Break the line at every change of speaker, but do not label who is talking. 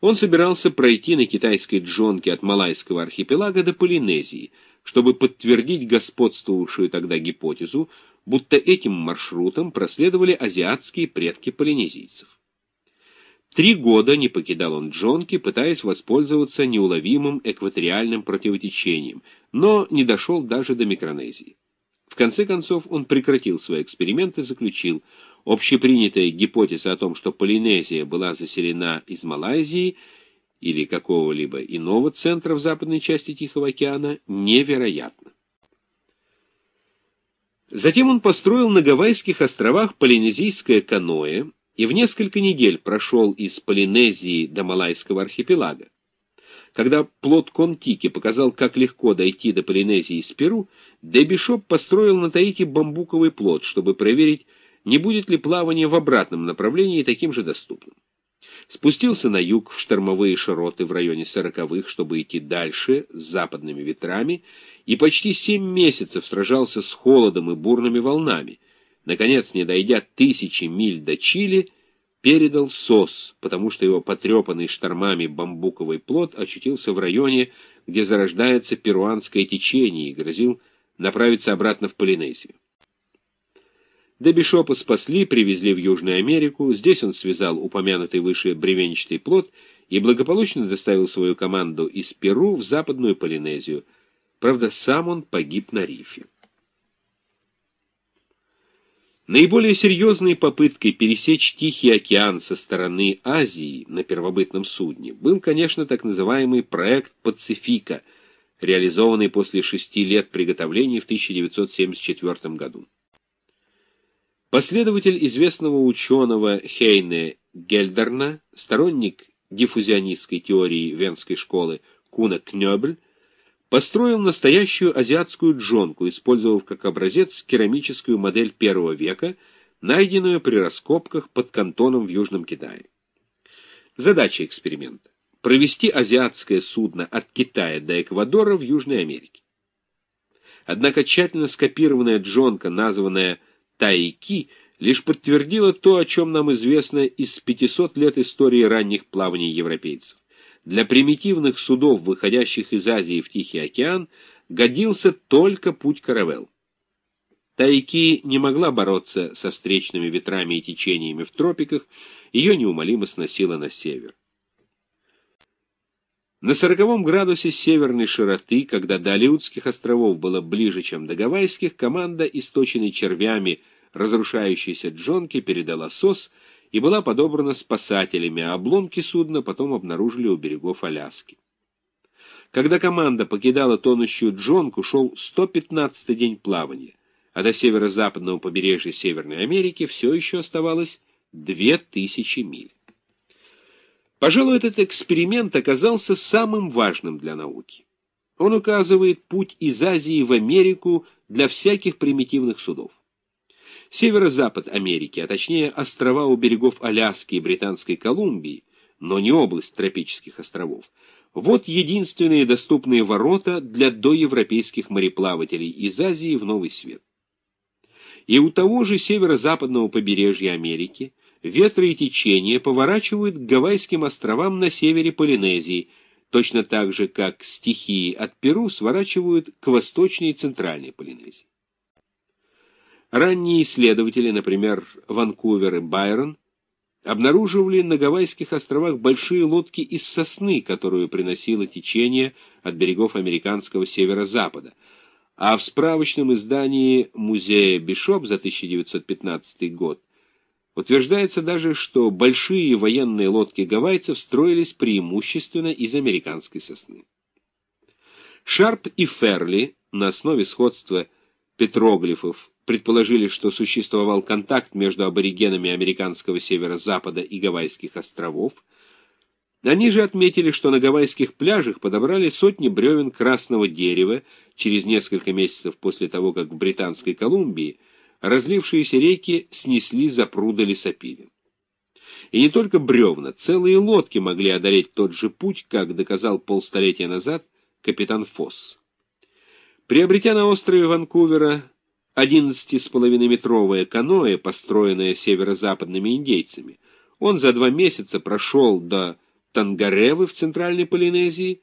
Он собирался пройти на китайской джонке от Малайского архипелага до Полинезии, чтобы подтвердить господствовавшую тогда гипотезу, будто этим маршрутом проследовали азиатские предки полинезийцев. Три года не покидал он Джонки, пытаясь воспользоваться неуловимым экваториальным противотечением, но не дошел даже до Микронезии. В конце концов он прекратил свои эксперименты и заключил, общепринятая гипотеза о том, что Полинезия была заселена из Малайзии или какого-либо иного центра в западной части Тихого океана, невероятна. Затем он построил на Гавайских островах полинезийское каноэ и в несколько недель прошел из Полинезии до Малайского архипелага. Когда плод Контики показал, как легко дойти до Полинезии из Перу, Дебишоп построил на Таити бамбуковый плод, чтобы проверить, не будет ли плавание в обратном направлении таким же доступным. Спустился на юг в штормовые широты в районе сороковых, чтобы идти дальше с западными ветрами, и почти семь месяцев сражался с холодом и бурными волнами. Наконец, не дойдя тысячи миль до Чили, передал СОС, потому что его потрепанный штормами бамбуковый плод очутился в районе, где зарождается перуанское течение и грозил направиться обратно в Полинезию. Дебишопа спасли, привезли в Южную Америку, здесь он связал упомянутый выше бревенчатый плод и благополучно доставил свою команду из Перу в Западную Полинезию. Правда, сам он погиб на рифе. Наиболее серьезной попыткой пересечь Тихий океан со стороны Азии на первобытном судне был, конечно, так называемый проект «Пацифика», реализованный после шести лет приготовлений в 1974 году. Последователь известного ученого Хейне Гельдерна, сторонник диффузионистской теории Венской школы Куна Кнёбль, построил настоящую азиатскую джонку, использовав как образец керамическую модель первого века, найденную при раскопках под кантоном в Южном Китае. Задача эксперимента – провести азиатское судно от Китая до Эквадора в Южной Америке. Однако тщательно скопированная джонка, названная Тайки лишь подтвердила то, о чем нам известно из 500 лет истории ранних плаваний европейцев. Для примитивных судов, выходящих из Азии в Тихий океан, годился только путь каравелл. Тайки не могла бороться со встречными ветрами и течениями в тропиках, ее неумолимо сносило на север. На сороковом градусе северной широты, когда до Алиутских островов было ближе, чем до Гавайских, команда, источенной червями разрушающейся джонки, передала СОС и была подобрана спасателями, а обломки судна потом обнаружили у берегов Аляски. Когда команда покидала тонущую джонку, шел 115-й день плавания, а до северо-западного побережья Северной Америки все еще оставалось 2000 миль. Пожалуй, этот эксперимент оказался самым важным для науки. Он указывает путь из Азии в Америку для всяких примитивных судов. Северо-запад Америки, а точнее острова у берегов Аляски и Британской Колумбии, но не область тропических островов, вот единственные доступные ворота для доевропейских мореплавателей из Азии в Новый Свет. И у того же северо-западного побережья Америки ветры и течения поворачивают к Гавайским островам на севере Полинезии, точно так же, как стихии от Перу сворачивают к восточной и центральной Полинезии. Ранние исследователи, например, Ванкувер и Байрон, обнаруживали на Гавайских островах большие лодки из сосны, которую приносило течение от берегов американского северо-запада, а в справочном издании музея Бишоп за 1915 год Утверждается даже, что большие военные лодки гавайцев строились преимущественно из американской сосны. Шарп и Ферли на основе сходства петроглифов предположили, что существовал контакт между аборигенами американского северо-запада и Гавайских островов. Они же отметили, что на гавайских пляжах подобрали сотни бревен красного дерева через несколько месяцев после того, как в Британской Колумбии разлившиеся реки снесли запруды лесопилен. И не только бревна, целые лодки могли одолеть тот же путь, как доказал полстолетия назад капитан Фосс. Приобретя на острове Ванкувера 11,5-метровое каноэ, построенное северо-западными индейцами, он за два месяца прошел до Тангаревы в Центральной Полинезии,